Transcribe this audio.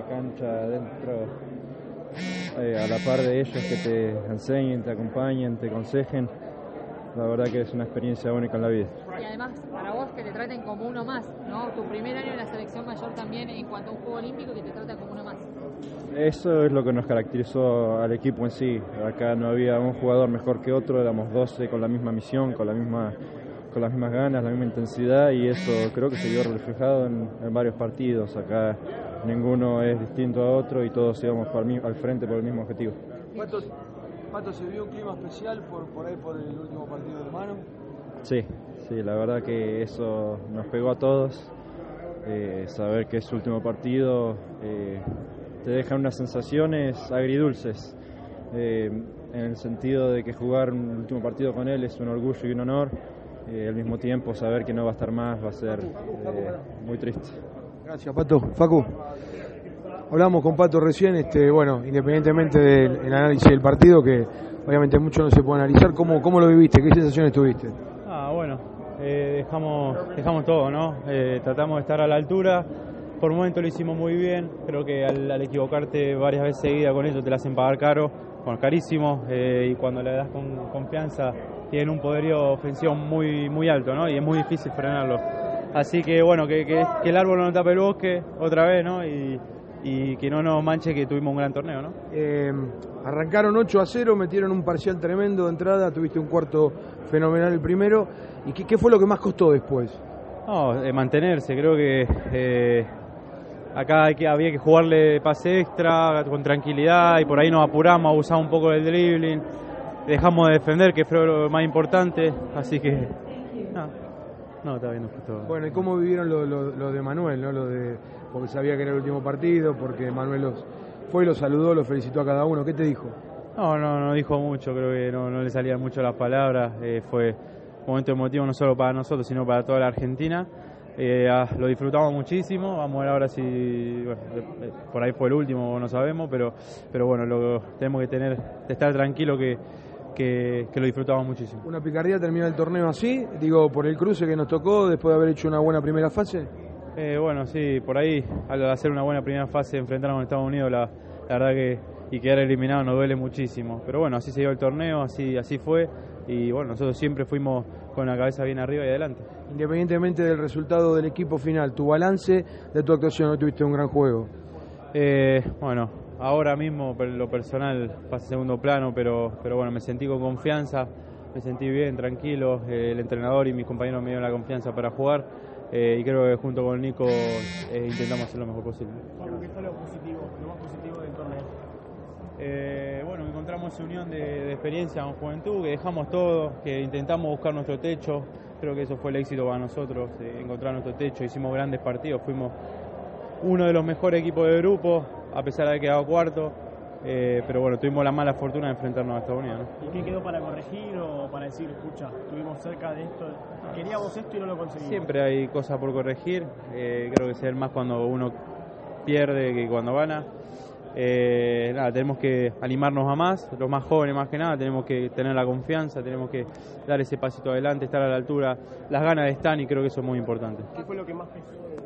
una cancha dentro, eh, a la par de ellos que te enseñen, te acompañen, te aconsejen. La verdad que es una experiencia única en la vida. Y además, para vos que te traten como uno más, ¿no? Tu primer año en la selección mayor también en cuanto a un juego olímpico que te trata como uno más. Eso es lo que nos caracterizó al equipo en sí. Acá no había un jugador mejor que otro, éramos 12 con la misma misión, con la misma con las mismas ganas, la misma intensidad y eso creo que se vio reflejado en, en varios partidos. Acá ninguno es distinto a otro y todos íbamos al frente por el mismo objetivo. Pato, Pato, ¿se vio un clima especial por, por ahí por el último partido de hermano? Sí, sí, la verdad que eso nos pegó a todos. Eh, saber que es su último partido eh, te deja unas sensaciones agridulces. eh, en el sentido de que jugar un último partido con él es un orgullo y un honor. eh, al mismo tiempo, saber que no va a estar más va a ser muy triste. Gracias, Pato. Facu. Hablamos con Pato recién, este, bueno, independientemente del el análisis del partido, que obviamente mucho no se puede analizar, ¿cómo, cómo lo viviste? ¿Qué sensaciones tuviste? Ah, bueno, eh, dejamos, dejamos todo, ¿no? Eh, tratamos de estar a la altura. Por momento lo hicimos muy bien. Creo que al, al equivocarte varias veces seguidas con ellos te la hacen pagar caro, bueno, carísimo. eh, y cuando le das con confianza, tienen un poderío ofensivo muy, muy alto, ¿no? Y es muy difícil frenarlo. Así que, bueno, que, que, que el árbol no tape el bosque otra vez, ¿no? Y, y que no nos manche que tuvimos un gran torneo, ¿no? Eh, arrancaron 8 a 0, metieron un parcial tremendo de entrada, tuviste un cuarto fenomenal el primero. ¿Y qué, qué fue lo que más costó después? No, eh, mantenerse, creo que eh, acá hay que, había que jugarle pase extra con tranquilidad y por ahí nos apuramos, abusamos un poco del dribbling, dejamos de defender, que fue lo más importante, así que no, no está bien, nos costó. Bueno, ¿y cómo vivieron lo, lo- lo de Manuel, no? Lo de, porque sabía que era el último partido, porque Manuel los fue y los saludó, los felicitó a cada uno. ¿Qué te dijo? No, no, no dijo mucho, creo que no, no le salían mucho las palabras, eh, fue un momento emotivo no solo para nosotros, sino para toda la Argentina. Eh, ah, lo disfrutamos muchísimo, vamos a ver ahora si, bueno, eh, por ahí fue el último, no sabemos, pero, pero bueno, lo, tenemos que tener, estar tranquilo que, que, que lo disfrutamos muchísimo. Una picardía termina el torneo así, digo, por el cruce que nos tocó después de haber hecho una buena primera fase. Eh, bueno, sí, por ahí, al hacer una buena primera fase, enfrentarnos con Estados Unidos, la, la verdad que y quedar eliminado nos duele muchísimo. Pero bueno, así se dio el torneo, así, así fue. Y bueno, nosotros siempre fuimos con la cabeza bien arriba y adelante. Independientemente del resultado del equipo final, tu balance de tu actuación, hoy tuviste un gran juego. Eh, bueno, ahora mismo lo personal pasa a segundo plano, pero, pero bueno, me sentí con confianza, me sentí bien, tranquilo. eh, el entrenador y mis compañeros me dieron la confianza para jugar. eh, y creo que junto con Nico eh, intentamos hacer lo mejor posible. ¿Qué fue lo positivo, lo más positivo del torneo? Bueno, encontramos esa unión de, de experiencia en juventud, que dejamos todo, que intentamos buscar nuestro techo. Creo que eso fue el éxito para nosotros, encontrar nuestro techo. Hicimos grandes partidos, fuimos uno de los mejores equipos de grupo, a pesar de haber quedado cuarto. eh, pero bueno, tuvimos la mala fortuna de enfrentarnos a Estados Unidos. ¿no? ¿Y qué quedó para corregir o para decir, escucha, estuvimos cerca de esto, queríamos esto y no lo conseguimos? Siempre hay cosas por corregir, eh, creo que ser más cuando uno pierde que cuando gana. Eh, nada, tenemos que animarnos a más, los más jóvenes más que nada, tenemos que tener la confianza, tenemos que dar ese pasito adelante, estar a la altura, las ganas están y creo que eso es muy importante. ¿Qué fue lo que más pesó de